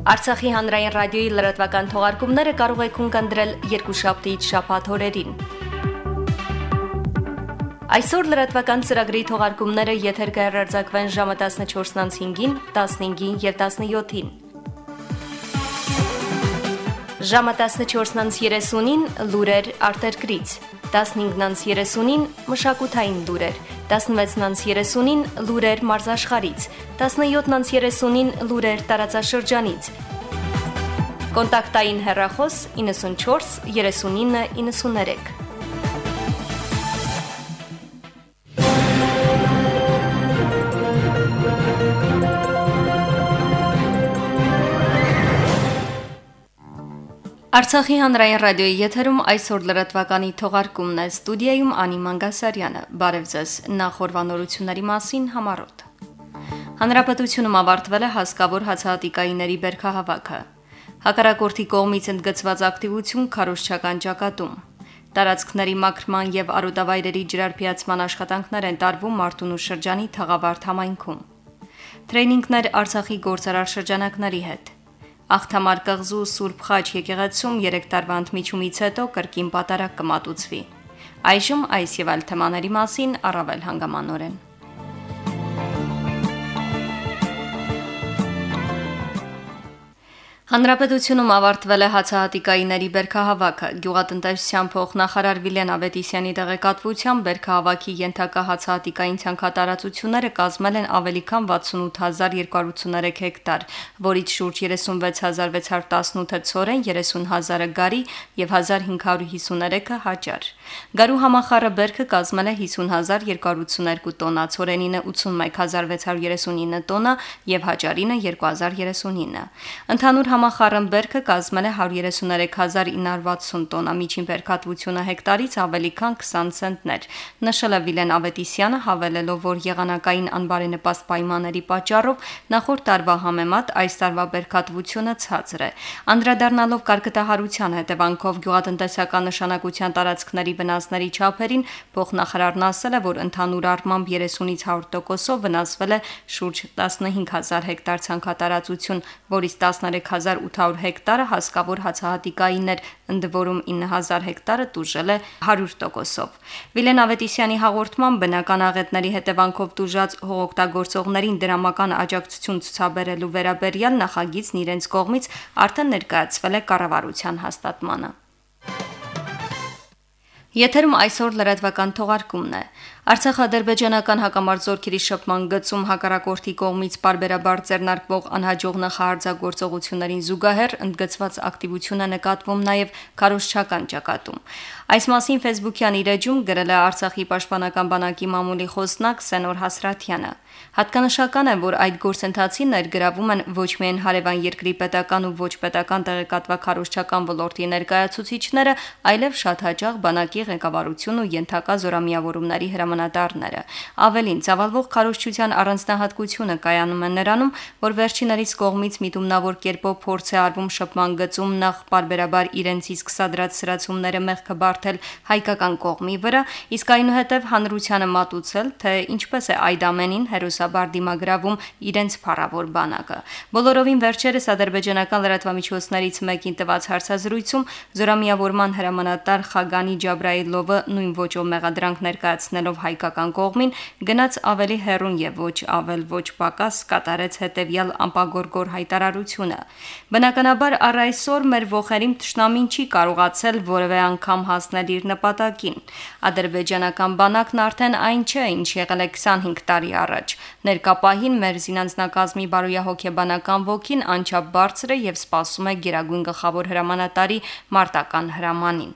Արցախի հանրային ռադիոյի լրատվական թողարկումները կարող եք ունկնդրել երկուշաբթիից շաբաթ օրերին։ Այսօր լրատվական ծրագրի թողարկումները եթեր կհեռարձակվեն ժամը 14:05-ին, 15-ին եւ 17-ին։ Ժամը 14:30-ին լուրեր արտերկրից, 15:30-ին մշակութային լուրեր, 16:30-ին լուրեր մարզաշխարից, 17:30-ին լուրեր տարածաշրջանից։ Կոնտակտային հեռախոս 94 39 93 Արցախի հանրային ռադիոյի եթերում այսօր լրատվականի թողարկումն է ստուդիայում Անի Մանգասարյանը։ Բարև ձեզ։ Նախորbanորությունների մասին համարոտ։ Հանրապետությունում ավարտվել է հասկավոր հացահատիկայիների բերքահավաքը։ Հակառակորդի կողմից ընդգծված ակտիվություն քարոշչական ճակատում։ Տարածքների մաքրման եւ արոտավայրերի ջրարփիացման աշխատանքներ են տարվում Մարտունու շրջանի Թաղավարտ համայնքում։ Տրեյնինգներ Արցախի գործարար շրջանակների հետ։ Աղթամար կղզու Սուրբ Խաչ եկեղեցում 3 տարվա ընդմիջումից հետո կրկին պատարակ կմատուցվի։ Այժմ այս եւ այլ թեմաների մասին առավել հանգամանորեն։ Հանրապետությունում ավարտվել է հացահատիկայիների բերքահավաքը։ Գյուղատնտեսության փոխնախարար Վիլեն Ավետիսյանի տեղեկատվությամբ բերքահավաքի ենթակա հացահատիկային ցանքատարածությունները կազմել են ավելի քան 68283 հեկտար, որից շուրջ 36618-ը ցորեն, 30000-ը գարի եւ 1553-ը հաճար։ Գարու համախառը բերքը կազմել է 50282 տոննա, ցորենինը 81639 տոննա եւ հաճարինը 2039։ Ընդհանուր համախառնբերքը կազմել է 133960 տոննա, միջին բերքատվությունը հեկտարից ավելի քան 20 ցենտներ։ Նշել է Վիլեն Ավետիսյանը, հավելելով, որ եղանակային անբարենպաստ պայմանների պատճառով նախորդ տարվա համեմատ այս տարվա բերքատվությունը ցածր է։ Անդրադառնալով կարկտահարության հետևանքով գյուղատնտեսական նշանակության տարածքների վնասների չափերին, փոխնախարարն ասել է, որ ընդհանուր առմամբ 30-ից 100%-ով վնասվել է շուրջ 15000 հեկտար ցանքատարածություն, որից 13000 1800 հեկտարը հասկավոր հացահատիկային էր, ընդ որում 9000 հեկտարը տուժել է 100%-ով։ Վիլեն Ավետիսյանի հաղորդման բնական աղետների հետևանքով տուժած հողօգտագործողներին դրամական աջակցություն ցուցաբերելու վերաբերյալ նախագիծն իրենց կողմից արդեն ներկայացվել է կառավարության հաստատմանը։ Եթերում այսօր լրատվական թողարկումն է։ Արցախ-ադրբեջանական հակամարտությունների շփման գծում հակառակորդի կողմից բարբերաբար ձեռնարկվող անհաջող նախահարձակորձողություններին զուգահեռ ընդգծված ակտիվություն է նկատվում նաև քարոշչական ճակատում։ Այս մասին Facebook-յան իր էջում գրել է Արցախի պաշտպանական բանակի մամուլի խոսնակ Սենոր Հասրատյանը։ Հատկանշական է, որ այդ գործընթացին ներգրավում են ոչ միայն հարևան երկրի պետական ու ոչ պետական տեղեկատվակարոշչական ոլորտի ներկայացուցիչները, այլև շատ հաճախ բանակի ղեկավարություն ու ենթակա զորամիավորումների հրամանատարները։ Ավելին, ցավալվող քարոշչության առանձնահատկությունը կայանում է նրանում, որ վերջիներից կողմից միտումնավոր կերպով փորձ է արվում շփման գծում նախ բարբերաբար իրենց իսկ սադրած սրացումները մեղքը բարթել հայկական կողմի վրա, իսկ այնուհետև հանրությանը մատուցել, թե ինչպես է այդ ամենին հերոսաբար դիմագրավում իրենց փառավոր բանակը։ Բոլորովին վերջերս ադրբեջանական լրատվամիջոցներից մեկին տված հարցազրույցում զորամիավորման հրամանատար Խագանի Ջաբրայիլովը նույն ոճով մեղադրանք ներկայացնելով հայկական կողմին գնաց ավելի հեռուն եւ ոչ ավել ոչ պակաս կատարեց հետեւյալ անպագորգոր հայտարարությունը։ Բնականաբար առ այսօր մեր ողերիմ ճշնամին չի կարողացել որևէ անգամ հասնել իր նպատակին։ Ադրբեջանական բանակն արդեն այն չէ, ինչ եղել է 25 տարի առաջ։ Ներկապահին մեր զինանձնակազմի բարոյահոգեբանական ոգին անչափ բարձր է եւ սպասում է Գերագույն գլխավոր հրամանատարի մարտական հրամանին։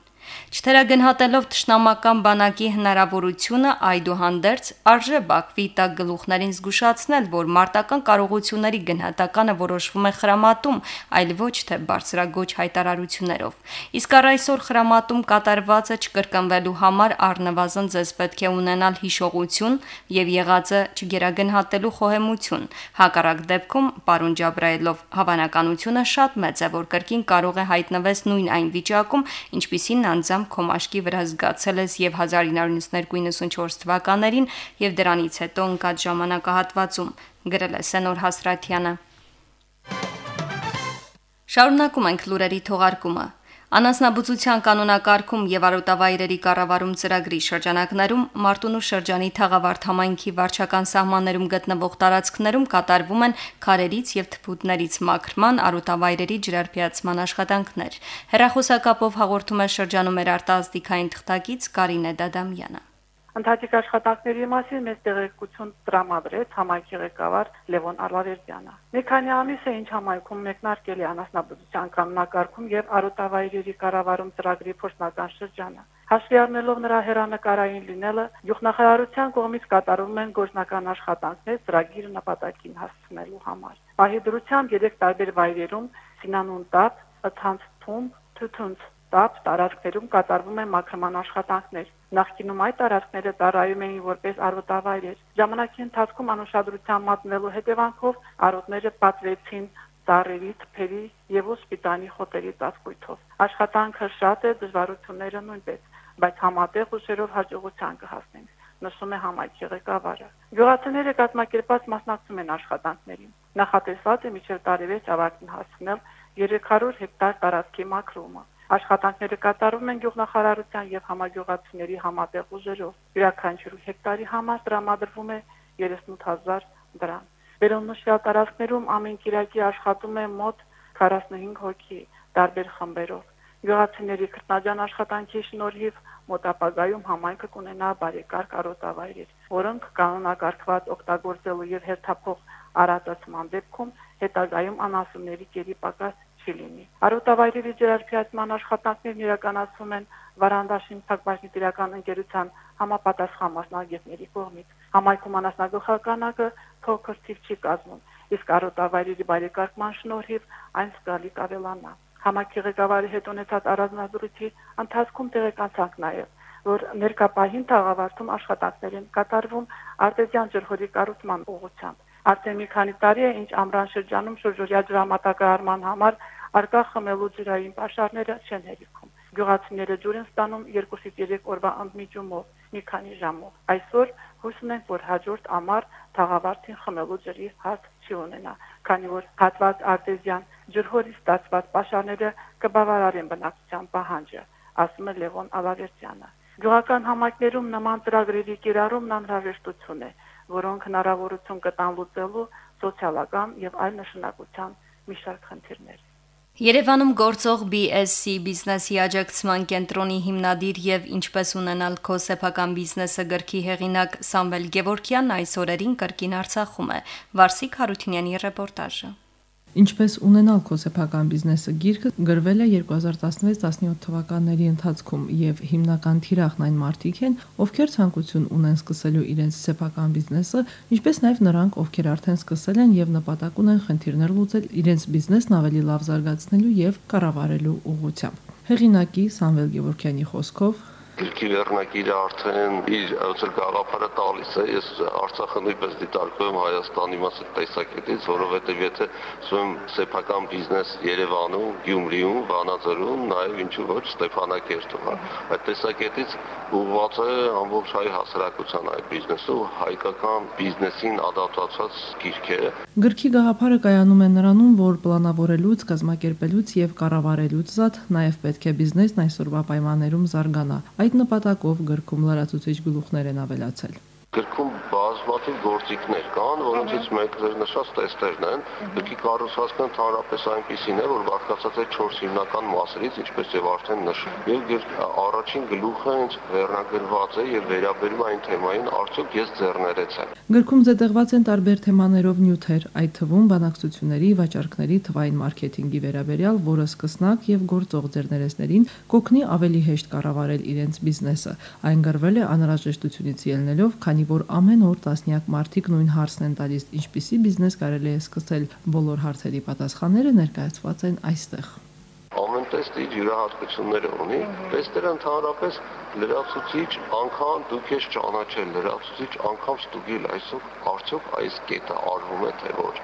Չթերագնահատելով ճշնամական բանակի հնարավորությունը այդուհանդերձ արժե Բաքվի տակ գլուխներին զգուշացնել, որ մարտական կարողությունների գնահատականը որոշվում է խրամատում, այլ ոչ թե բարձրագույն հայտարարություններով։ Իսկ առ այսօր խրամատում կատարվածը չկրկնվելու համար առնվազն ձեզ պետք է ունենալ հիշողություն եւ եղածը չգերագնահատելու խոհեմություն։ Հակառակ դեպքում, պարոն Ջաբրայելով, հավանականությունը շատ մեծ է, որ կրկին կարող է հայտնվես նույն այն վիճակում, ինչպիսին անձամբ քո մաշկի վրա զգացել ես եւ 1992-94 թվականներին եւ դրանից հետո ընկած ժամանակահատվածում, գրել է Սենոր Հասրատյանը։ Շարունակում ենք լուրերի թողարկումը։ Անասնաբուծության կանոնակարգում եւ արոտավայրերի կառավարում ծրագրի շրջանակներում Մարտունու շրջանի Թաղավարտ համայնքի վարչական սահմաններում գտնվող տարածքներում կատարվում են քարերից եւ թփուտներից մաքրման, արոտավայրերի ջրարբիացման աշխատանքներ։ Հերախոսակապով հաղորդում է շրջանում մեր արտազդիկային թղթակից Կարինե Դադամյանը։ Ընթացիկ աշխատանքների մասին մեծ տեղեկություն տրամադրեց համայնքի ղեկավար Լևոն Արլավերդյանը։ Մի քանի ամիս է ինչ համայնքում մեկնարկել է անասնաբուծության կանոնակարգում եւ արոտավայրերի կառավարում ծրագրի փորձնական շրջանը։ Հաշվի առնելով նրա հերանեկարային լինելը, յուղնախարարության կողմից կատարվում են գործնական աշխատանքներ ծրագիրը նպատակին հասցնելու համար։ Պահի դրությամբ երեք տարբեր վայրերում Սինանուն տապ, Թանց թումբ, Թութունց տապ տարածքներում կատարվում են մաքրման աշխատանքներ։ Նախկինում այդ տարածքները ծառայում էին որպես արոտավայրեր։ Ժամանակի ընթացքում անուշադրության մատնելու հետևանքով արոտները պատվեցին ծառերի, թփերի եւ ոսպիտանի խոտերի ծածկույթով։ Աշխատանքը շատ է, դժվարությունները նույնպես, բայց համատեղ ուժերով հաջողության կհասնենք նշում է համայնքի ղեկավարը։ Գյուղացիները կազմակերպած մասնակցում են աշխատանքներին։ Նախատեսված է միջև տարեվերջ ավարտին հասնել 300 հեկտար տարածքի մաքրումը։ Աշխատանքները կատարվում են գյուղնախարարության եւ համագյուղացիների համատեղ ուժերով։ Յուրաքանչյուր հեկտարի համար տրամադրվում է 38000 դրամ։ Վերոնշյալ տարածքներում ամեն կիրակի աշխատում է մոտ 45 հոգի տարբեր խմբերով։ Գյուղացիների քրտնաջան աշխատանքի շնորհիվ մոտ ապագայում համայնքը կունենա բարեկարգ արոտավայրեր, որոնք կանոնակարգված օգտագործելու եւ հերթափող արածացման դեպքում հետագայում անասունների կերի պակաս չի լինի։ Արոտավայրերի ջրարբիացման աշխատանքներն իրականացվում են Վարանդաշին Թագբաշնի տիրական ընկերության համապատասխան մասնագետների կողմից։ Համայնքում անասնագլխականակը փոքր թիվ չի կազմում, իսկ արոտավայրերի բարեկարգման շնորհիվ այն զգալի կավելանա։ Համայնքի ղեկավարի հետ ունեցած առանձնազրույցի ընթացքում տեղեկանցանք նաև, որ ներկապահին թաղավարտում աշխատանքներ են կատարվում արտեզյան ջրհորի կառուցման ուղղությամբ։ Արդեն մի քանի տարի է, ինչ ամռան շրջանում շրջօրյա ջրամատակարարման համար արկա խմելու ջրային պաշարները չեն հերիքում։ Գյուղացիները ջուր են ստանում 2-ից 3 օրվա ընդմիջումով, մի քանի ժամով։ Այսօր հույս ունենք, որ հաջորդ ամառ թաղավարտին խմելու ջրի հաս չի ունենա, քանի որ հատված արտեզյան ջրհորից ստացված պաշարները կբավարարեն բնակչության պահանջը, ասում է Լևոն Ալավերտյանը։ Գյուղական համայնքներում նման ծրագրերի կիրառումն անհրաժեշտություն է, որոնք հնարավորություն կտան լուծելու սոցիալական եւ այլ նշանակության մի շարք խնդիրներ։ Երևանում գործող BSC բիզնեսի աջակցման կենտրոնի հիմնադիր եւ ինչպես ունենալ քո սեփական բիզնեսը գրքի հեղինակ Սամվել Գևորքյանն այս օրերին կրկին Արցախում է։ Վարսիկ Հարությունյանի ռեպորտաժը։ Ինչպես ունենալ քո սեփական բիզնեսը գիրքը գրվել է 2016-17 թվականների ընթացքում եւ հիմնական թիրախն այն մարդիկ են, ովքեր ցանկություն ունեն սկսելու իրենց սեփական բիզնեսը, ինչպես նաեւ նրանք, ովքեր արդեն սկսել են եւ նպատակ ունեն խնդիրներ լուծել իրենց բիզնեսն ավելի լավ զարգացնելու եւ կառավարելու ուղղությամբ։ Հեղինակի Սամվել Գևորքյանի խոսքով Գրքի վերնակիրը արդեն իր ոցր գաղափարը տալիս է։ Ես Արցախը նույնպես դիտարկում Հայաստանի մասը տեսակետից, որովհետև եթե ասում սեփական բիզնես Երևանում, Գյումրիում, Վանաձորում, նաև ինչու ոչ Ստեփանակերտում, հա։ Այդ տեսակետից ուղղված է ամբողջ հայ հասարակության այդ բիզնեսը հայկական բիզնեսին ադապտացված գիրք է։ Գրքի գաղափարը կայանում է նրանում, որ պլանավորելուց, կազմակերպելուց եւ կառավարելուց զատ նաև պետք է բիզնեսն այսօրվա պայմաններում զարգանա։ Այդ նպատակով գրքում լրացուցիչ գլուխներ են ավելացել գրքում բազմաթիվ գործիքներ կան, որոնցից մեկը նշած տեստերն են։ Գրքի կառուցվածքը ընդհանրապես այնպեսին է, որ բաղկացած է 4 հիմնական մասերից, ինչպես եւ արդեն նշում։ Եվ առաջին գլուխը ինձ վերնագրված է եւ վերաբերում այն թեմային, արդյոք ես ձեռներեցեմ։ Գրքում զետեղված են տարբեր թեմաներով նյութեր, այդ թվում բանակցությունների, վաճառքների, թվային մարքեթինգի վերաբերյալ, որը սկսնակ եւ գործող ձեռներեցներին կօգնի ավելի հեշտ կառավարել իրենց բիզնեսը։ Այն գրվել է անհրաժեշտությունից ելնելով, քանի քանի որ ամեն օր տասնյակ մարդիկ նույն հարցն են տալիս, ինչպիսի բիզնես կարելի է սկսել, բոլոր հարցերի պատասխանները ներկայացված են այստեղ ամեն տեստ իր յուրահատկությունները ունի։ Տեստերը ընդհանրապես լրացուցիչ անգամ դուք ես ճանաչել, լրացուցիչ անգամ ստուգել այսօր արդյոք այս կետը արվում է թե ոչ։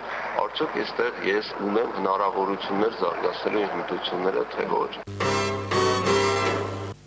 Արդյոք այստեղ ես ունեմ հնարավորություններ զարգացնելու հմտությունները թե ոչ։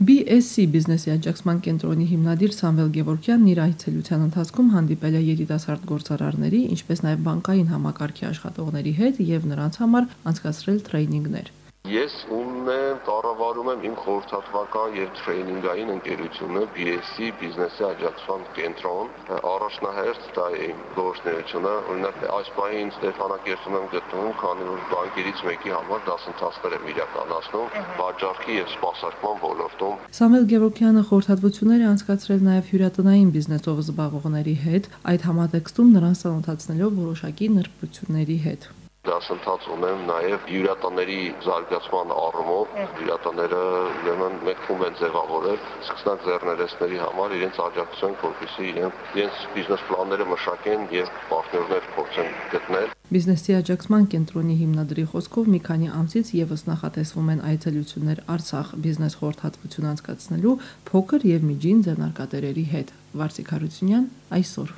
BSC բիզնեսի աջակցման կենտրոնի հիմնադիր Սամվել Գևորգյանն իր այցելության ընթացքում հանդիպել է երիտասարդ գործարարների, ինչպես նաև բանկային համակարգի աշխատողների հետ եւ նրանց համար անցկացրել տրեյնինգներ։ Ես ունեմ կառավարում եմ իմ խորհրդատվական եւ տրեյնինգային ընկերությունը BSC բիզնեսի աջակցման կենտրոն։ Առաջնահերթ դա է իմ գործունեությունը։ Օրինակ այս պահին Ստեփանակերտում եմ գտնվում, քանի որ բանկերից մեկի համար դասընթացներ եմ իրականացնում վաճառքի եւ սպասարկման ոլորտում։ Սամվել Գևորգյանը խորհրդատվություններ է անցկացրել նաեւ հյուրատնային բիզնեսով զբաղվողների հետ, այդ համատեքստում նրան ծանոթացնելով որոշակի նրբությունների հետ դասընթաց ունեմ նաև հյուրատաների զարգացման առումով հյուրատաները ուրեմն մեկ խումբ են ձևավորել սկսնակ ձեռներեցների համար իրենց աջակցություն որպեսզի իրենք իրենց բիզնես պլանները մշակեն եւ պարտներներ փորձեն գտնել Բիզնեսի աջակցման կենտրոնի հիմնադրի խոսքով մի քանի ամսից եւս նախատեսվում են այցելություններ Արցախ բիզնես խորհրդատվություն անցկացնելու փոքր եւ միջին ձեռնարկատերերի հետ։ Վարսիկ Հարությունյան այսօր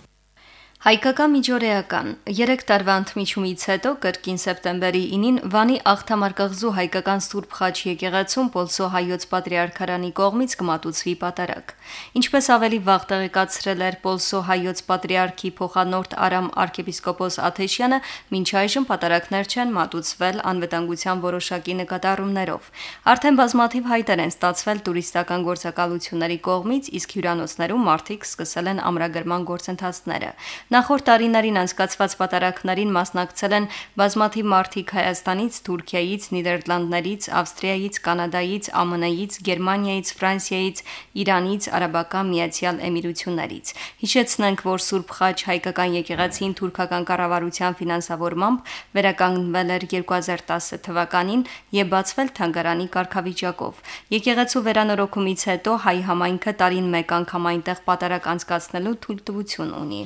Հայկական միջօրեական. 3 տարվա ընդմիջումից հետո կրկին սեպտեմբերի 9-ին Վանի Աղթամարկղզու հայկական Սուրբ Խաչ եկեղեցում Պոլսո հայոց պատրիարքարանի կողմից կմատուցվի պատարակ։ Ինչպես ավելի վաղ տեղեկացրել էր Պոլսո հայոց պատրիարքի փոխանորդ Արամ arczepiskopos Աթեշյանը, մինչ այժմ պատարակներ չեն մատուցվել անվտանգության որոշակի նկատառումներով։ Արդեն բազմաթիվ հայտեր են ստացվել տուրիստական գործակալությունների կողմից, իսկ հյուրանոցներում մարդիկ սկսել են ամրագրման գործընթացները։ Նախորդ տարիներին անցկացված պատարակներին մասնակցել են բազմաթիվ մարդիկ Հայաստանից, Թուրքիայից, Նիդերլանդներից, Ավստրիայից, Կանադայից, ԱՄՆ-ից, Գերմանիայից, Ֆրանսիայից, Իրանից, Արաբական Միացյալ Էմիրություններից։ Հիշեցնենք, որ Սուրբ Խաչ հայկական եկեղեցին թուրքական կառավարության ֆինանսավորմամբ վերականգնվել էր 2010 թվականին եւ բացվել թանգարանի կարգավիճակով։ Եկեղեցու վերանորոգումից հետո հայ համայնքը տարին մեկ անգամ այնտեղ պատարակ անցկացնելու թույլտվություն ունի։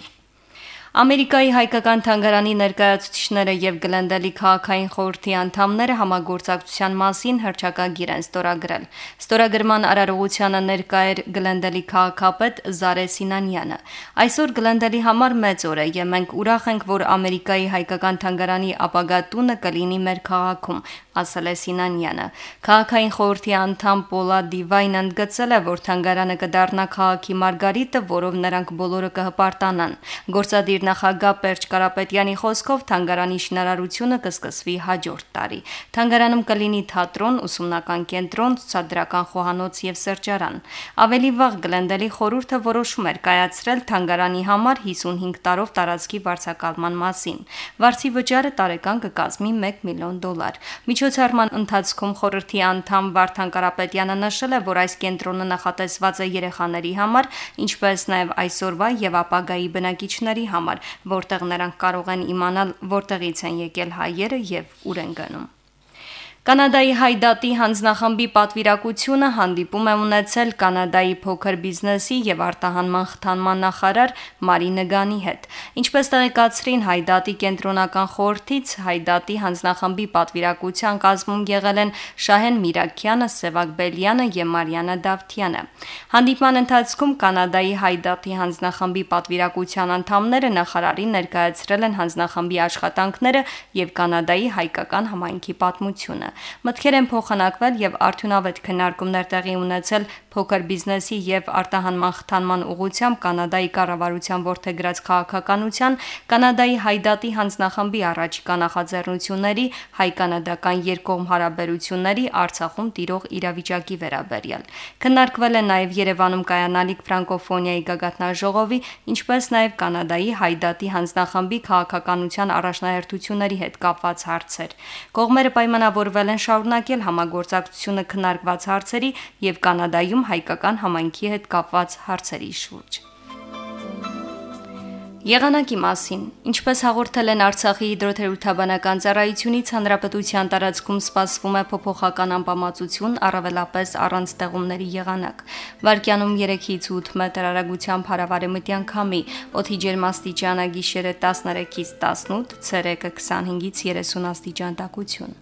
Ամերիկայի հայկական թանգարանի ներկայացուցիչները եւ Գլենդելի քաղաքային խորհրդի անդամները համագործակցության մասին հրճակագիր են ստորագրել։ Ստորագրման արարողությանը ներկա էր Գլենդելի քաղաքապետ Զարե Սինանյանը։ Այսօր Գլենդելի համար մեծ օր է եւ մենք ուրախ ենք, որ Ամերիկայի հայկական թանգարանի ապագա տունը կլինի մեր քաղաքում, ասել է Սինանյանը։ Քաղաքային խորհրդի անդամ Պոլա Դիվայնը ընդգծել է, որ թանգարանը կդառնա քաղաքի մարգարիտը, որով նրանք բոլորը կհպարտանան։ Գործադիր նախագահ Պերճ Կարապետյանի խոսքով թանգարանի շինարարությունը կսկսվի հաջորդ տարի։ Թանգարանում կլինի թատրոն, ուսումնական կենտրոն, ցուցադրական խոհանոց եւ սրճարան։ Ավելի վաղ Գլենդելի խորհուրդը որոշում էր կայացրել թանգարանի համար 55 տարով տարածքի վարձակալման մասին։ Վարձի վճարը տարեկան կկազմի 1 միլիոն դոլար։ Միջոց Միջոցառման ընթացքում խորհրդի անդամ Վարդան Կարապետյանը նշել է, որ այս կենտրոնը նախատեսված է երեխաների համար, ինչպես նաև այսօրվա եւ ապագայի բնակիչների համար, որտեղ նրանք կարող են իմանալ, որտեղից են եկել հայերը եւ ուր են գնում։ Կանադայի Հայդատի հանձնախմբի պատվիրակությունը հանդիպում է ունեցել Կանադայի փոքր բիզնեսի եւ արտահանման խթանման նախարար Մարի Նգանի հետ։ Ինչպես տեղեկացրին Հայդատի կենտրոնական խորհրդից, Հայդատի հանձնախմբի պատվիրակության կազմում եղել են Շահեն Միրաքյանը, Սևակ Բելյանը եւ Մարիանա Դավթյանը։ Հանդիպման ընթացքում Կանադայի Հայդատի հանձնախմբի պատվիրակության անդամները նախարարին ներկայացրել են հանձնախմբի աշխատանքները եւ Կանադայի հայկական համայնքի պատմությունը։ Մտքեր են փոխանակվել եւ արդյունավետ քննարկումներ տեղի ունեցել փոքր բիզնեսի եւ արտահանման խթանման ուղղությամբ Կանադայի կառավարության ворթեգրած քաղաքականության, Կանադայի Հայդատի հանձնախմբի առաջիկա նախաձեռնությունների, հայ-կանադական երկկողմ հարաբերությունների Արցախում տիրող իրավիճակի վերաբերյալ։ Քննարկվել է նաեւ Երևանում կայանալիք ֆրանկոֆոնիայի գագաթնաժողովի, ինչպես նաեւ Կանադայի Հայդատի հանձնախմբի քաղաքականության առաջնահերթությունների հետ կապված հարցեր։ Կողմերը պայմանավորվել են շարունակել համագործակցությունը քննարկված հարցերի եւ Կանադայում հայկական համայնքի հետ կապված հարցերի շուրջ։ Եղանակի մասին. Ինչպես հաղորդել են Արցախի հիդրոթերապևտաբանական ծառայությունից, հանրապետության տարածքում սպասվում է փոփոխական անբավարարություն, առավելապես առանց տեղումների եղանակ։ Վարկյանում 3-ից 8 մետր արագությամբ հարավարեմտյան քամի, օդի ջերմաստիճանը գիշերը 13-ից 18, ցերեկը 25-ից 30 աստիճան տաքություն։